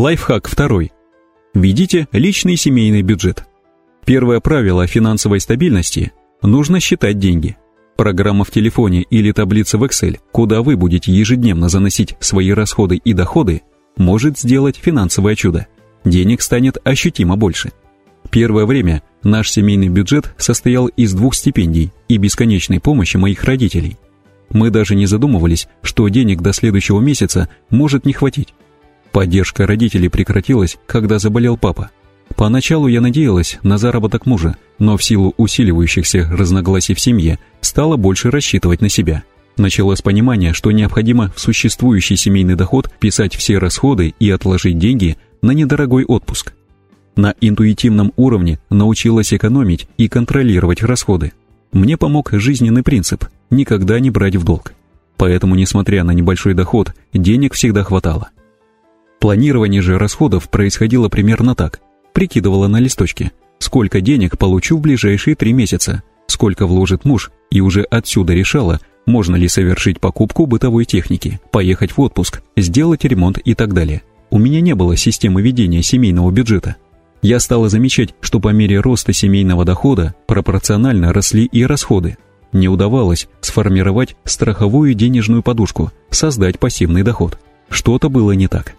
Лайфхак второй. Ведите личный семейный бюджет. Первое правило финансовой стабильности – нужно считать деньги. Программа в телефоне или таблица в Excel, куда вы будете ежедневно заносить свои расходы и доходы, может сделать финансовое чудо. Денег станет ощутимо больше. Первое время наш семейный бюджет состоял из двух стипендий и бесконечной помощи моих родителей. Мы даже не задумывались, что денег до следующего месяца может не хватить. Поддержка родителей прекратилась, когда заболел папа. Поначалу я надеялась на заработок мужа, но в силу усиливающихся разногласий в семье стала больше рассчитывать на себя. Началось понимание, что необходимо в существующий семейный доход писать все расходы и отложить деньги на недорогой отпуск. На интуитивном уровне научилась экономить и контролировать расходы. Мне помог жизненный принцип – никогда не брать в долг. Поэтому, несмотря на небольшой доход, денег всегда хватало. Планирование же расходов происходило примерно так. Прикидывала на листочке, сколько денег получу в ближайшие три месяца, сколько вложит муж, и уже отсюда решала, можно ли совершить покупку бытовой техники, поехать в отпуск, сделать ремонт и так далее. У меня не было системы ведения семейного бюджета. Я стала замечать, что по мере роста семейного дохода пропорционально росли и расходы. Не удавалось сформировать страховую денежную подушку, создать пассивный доход. Что-то было не так.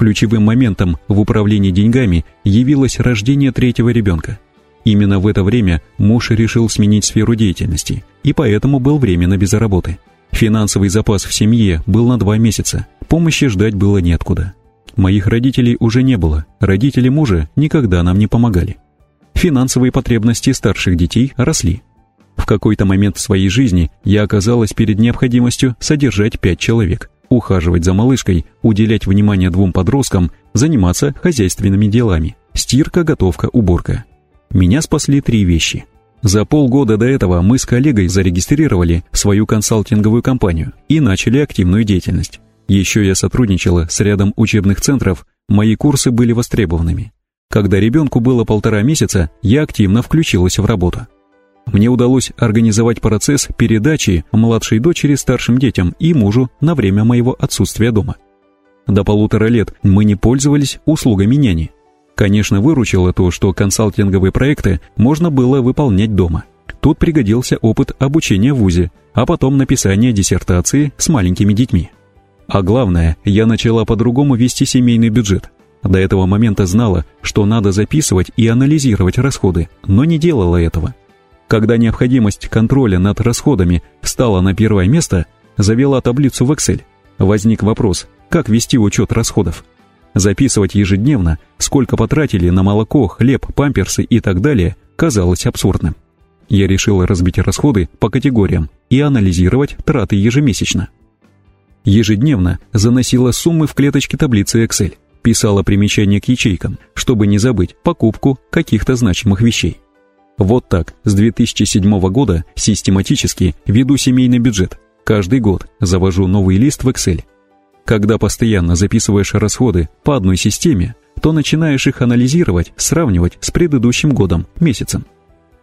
Ключевым моментом в управлении деньгами явилось рождение третьего ребенка. Именно в это время муж решил сменить сферу деятельности и поэтому был временно без работы. Финансовый запас в семье был на два месяца, помощи ждать было неоткуда. Моих родителей уже не было, родители мужа никогда нам не помогали. Финансовые потребности старших детей росли. В какой-то момент в своей жизни я оказалась перед необходимостью содержать пять человек – ухаживать за малышкой, уделять внимание двум подросткам, заниматься хозяйственными делами. Стирка, готовка, уборка. Меня спасли три вещи. За полгода до этого мы с коллегой зарегистрировали свою консалтинговую компанию и начали активную деятельность. Еще я сотрудничала с рядом учебных центров, мои курсы были востребованными. Когда ребенку было полтора месяца, я активно включилась в работу мне удалось организовать процесс передачи младшей дочери старшим детям и мужу на время моего отсутствия дома. До полутора лет мы не пользовались услугами няни. Конечно, выручило то, что консалтинговые проекты можно было выполнять дома. Тут пригодился опыт обучения в ВУЗе, а потом написание диссертации с маленькими детьми. А главное, я начала по-другому вести семейный бюджет. До этого момента знала, что надо записывать и анализировать расходы, но не делала этого. Когда необходимость контроля над расходами встала на первое место, завела таблицу в Excel. Возник вопрос, как вести учет расходов. Записывать ежедневно, сколько потратили на молоко, хлеб, памперсы и так далее, казалось абсурдным. Я решила разбить расходы по категориям и анализировать траты ежемесячно. Ежедневно заносила суммы в клеточки таблицы Excel, писала примечания к ячейкам, чтобы не забыть покупку каких-то значимых вещей. Вот так, с 2007 года систематически веду семейный бюджет. Каждый год завожу новый лист в Excel. Когда постоянно записываешь расходы по одной системе, то начинаешь их анализировать, сравнивать с предыдущим годом, месяцем.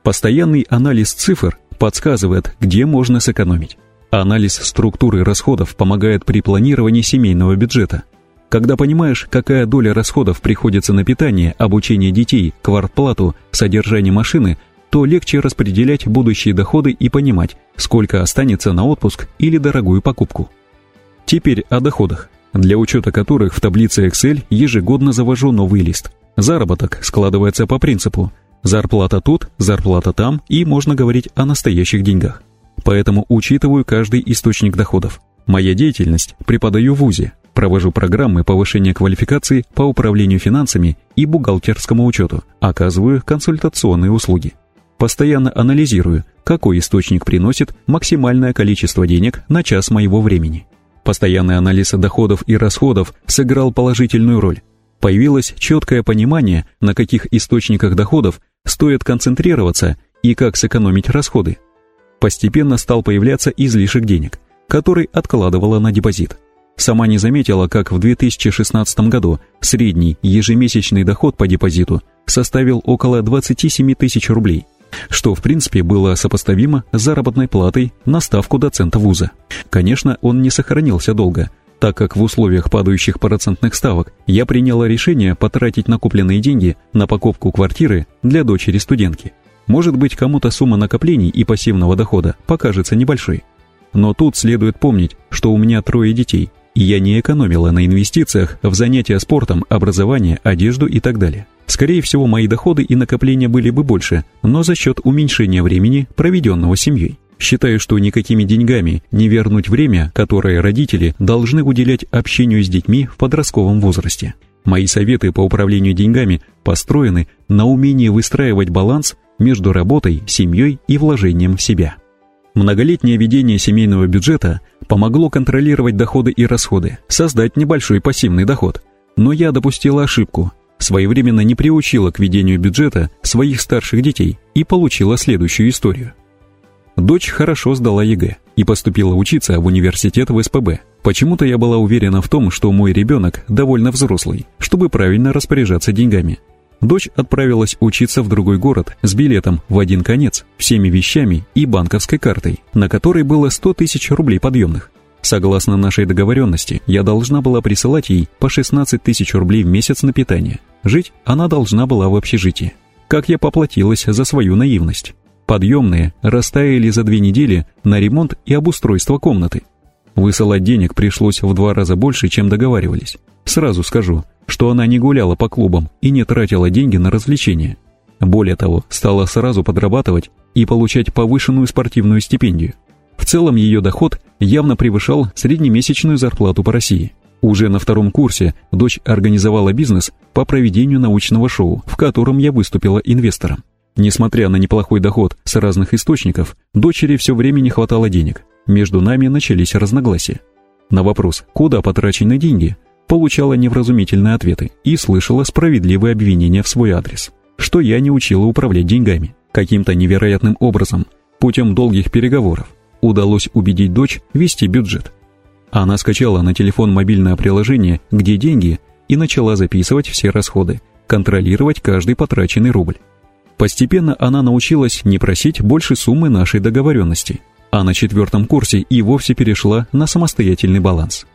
Постоянный анализ цифр подсказывает, где можно сэкономить. Анализ структуры расходов помогает при планировании семейного бюджета. Когда понимаешь, какая доля расходов приходится на питание, обучение детей, квартплату, содержание машины, то легче распределять будущие доходы и понимать, сколько останется на отпуск или дорогую покупку. Теперь о доходах, для учета которых в таблице Excel ежегодно завожу новый лист. Заработок складывается по принципу зарплата тут, зарплата там и можно говорить о настоящих деньгах. Поэтому учитываю каждый источник доходов. Моя деятельность преподаю в ВУЗе, провожу программы повышения квалификации по управлению финансами и бухгалтерскому учету, оказываю консультационные услуги. Постоянно анализирую, какой источник приносит максимальное количество денег на час моего времени. Постоянный анализ доходов и расходов сыграл положительную роль. Появилось четкое понимание, на каких источниках доходов стоит концентрироваться и как сэкономить расходы. Постепенно стал появляться излишек денег, который откладывала на депозит. Сама не заметила, как в 2016 году средний ежемесячный доход по депозиту составил около 27 тысяч рублей – что в принципе было сопоставимо с заработной платой на ставку доцента вуза. Конечно, он не сохранился долго, так как в условиях падающих процентных ставок я приняла решение потратить накопленные деньги на покупку квартиры для дочери-студентки. Может быть, кому-то сумма накоплений и пассивного дохода покажется небольшой. Но тут следует помнить, что у меня трое детей, я не экономила на инвестициях в занятия спортом, образование, одежду и так далее. Скорее всего, мои доходы и накопления были бы больше, но за счет уменьшения времени, проведенного семьей. Считаю, что никакими деньгами не вернуть время, которое родители должны уделять общению с детьми в подростковом возрасте. Мои советы по управлению деньгами построены на умении выстраивать баланс между работой, семьей и вложением в себя. Многолетнее ведение семейного бюджета помогло контролировать доходы и расходы, создать небольшой пассивный доход. Но я допустила ошибку, своевременно не приучила к ведению бюджета своих старших детей и получила следующую историю. Дочь хорошо сдала ЕГЭ и поступила учиться в университет в СПБ. Почему-то я была уверена в том, что мой ребенок довольно взрослый, чтобы правильно распоряжаться деньгами. Дочь отправилась учиться в другой город с билетом в один конец, всеми вещами и банковской картой, на которой было 100 тысяч рублей подъемных. Согласно нашей договоренности, я должна была присылать ей по 16 тысяч рублей в месяц на питание. Жить она должна была в общежитии. Как я поплатилась за свою наивность. Подъемные растаяли за две недели на ремонт и обустройство комнаты. Высылать денег пришлось в два раза больше, чем договаривались. Сразу скажу, что она не гуляла по клубам и не тратила деньги на развлечения. Более того, стала сразу подрабатывать и получать повышенную спортивную стипендию. В целом ее доход явно превышал среднемесячную зарплату по России. Уже на втором курсе дочь организовала бизнес по проведению научного шоу, в котором я выступила инвестором. Несмотря на неплохой доход с разных источников, дочери все время не хватало денег. Между нами начались разногласия. На вопрос, куда потрачены деньги, получала невразумительные ответы и слышала справедливые обвинения в свой адрес, что я не учила управлять деньгами. Каким-то невероятным образом, путем долгих переговоров, удалось убедить дочь вести бюджет. Она скачала на телефон мобильное приложение «Где деньги» и начала записывать все расходы, контролировать каждый потраченный рубль. Постепенно она научилась не просить больше суммы нашей договоренности, а на четвертом курсе и вовсе перешла на самостоятельный баланс.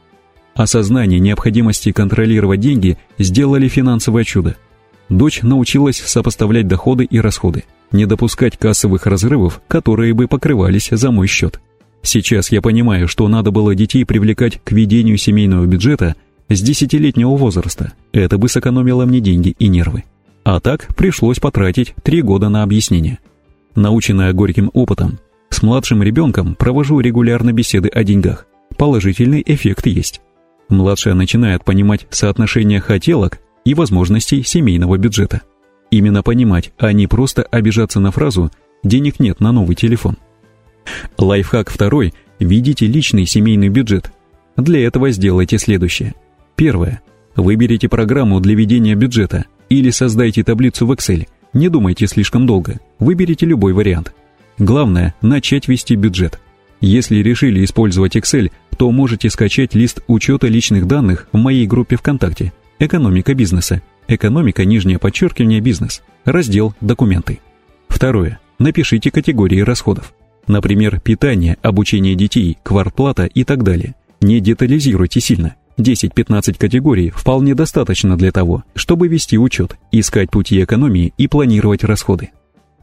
Осознание необходимости контролировать деньги сделали финансовое чудо. Дочь научилась сопоставлять доходы и расходы, не допускать кассовых разрывов, которые бы покрывались за мой счет. Сейчас я понимаю, что надо было детей привлекать к ведению семейного бюджета с десятилетнего возраста. Это бы сэкономило мне деньги и нервы. А так пришлось потратить три года на объяснение. Наученная горьким опытом, с младшим ребенком провожу регулярно беседы о деньгах. Положительный эффект есть. Младшая начинает понимать соотношение хотелок и возможностей семейного бюджета. Именно понимать, а не просто обижаться на фразу «денег нет на новый телефон». Лайфхак второй – ведите личный семейный бюджет. Для этого сделайте следующее. Первое. Выберите программу для ведения бюджета – или создайте таблицу в Excel. Не думайте слишком долго. Выберите любой вариант. Главное – начать вести бюджет. Если решили использовать Excel, то можете скачать лист учета личных данных в моей группе ВКонтакте «Экономика бизнеса». Экономика, нижнее подчеркивание, бизнес. Раздел «Документы». Второе. Напишите категории расходов. Например, питание, обучение детей, квартплата и так далее. Не детализируйте сильно. 10-15 категорий вполне достаточно для того, чтобы вести учет, искать пути экономии и планировать расходы.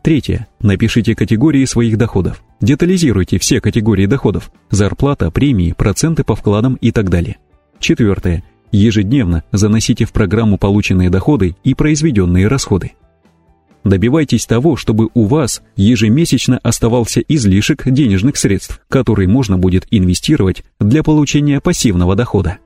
Третье. Напишите категории своих доходов. Детализируйте все категории доходов – зарплата, премии, проценты по вкладам и так далее. Четвертое. Ежедневно заносите в программу полученные доходы и произведенные расходы. Добивайтесь того, чтобы у вас ежемесячно оставался излишек денежных средств, который можно будет инвестировать для получения пассивного дохода.